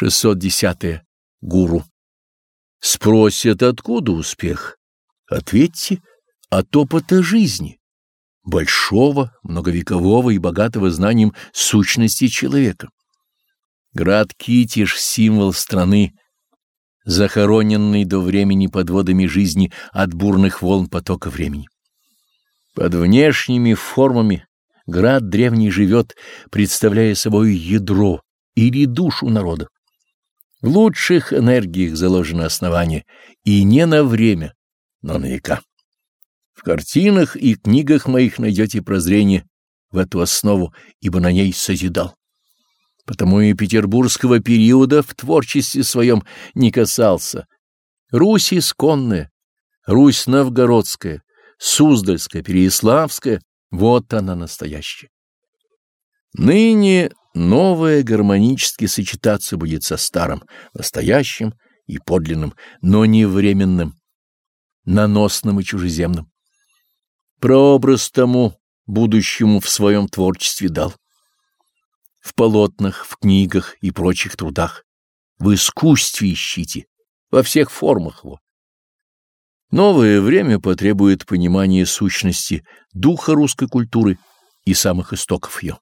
610. -е. Гуру. Спросят, откуда успех? Ответьте, от опыта жизни, большого, многовекового и богатого знанием сущности человека. Град Китиш — символ страны, захороненный до времени под водами жизни от бурных волн потока времени. Под внешними формами град древний живет, представляя собой ядро или душу народа. В лучших энергиях заложено основание, и не на время, но на века. В картинах и книгах моих найдете прозрение в эту основу, ибо на ней созидал. Потому и петербургского периода в творчестве своем не касался. Русь исконная, Русь новгородская, Суздальская, Переяславская — вот она настоящая. Ныне новое гармонически сочетаться будет со старым, настоящим и подлинным, но не временным, наносным и чужеземным. Прообраз тому будущему в своем творчестве дал. В полотнах, в книгах и прочих трудах. В искусстве ищите, во всех формах его. Новое время потребует понимания сущности духа русской культуры и самых истоков ее.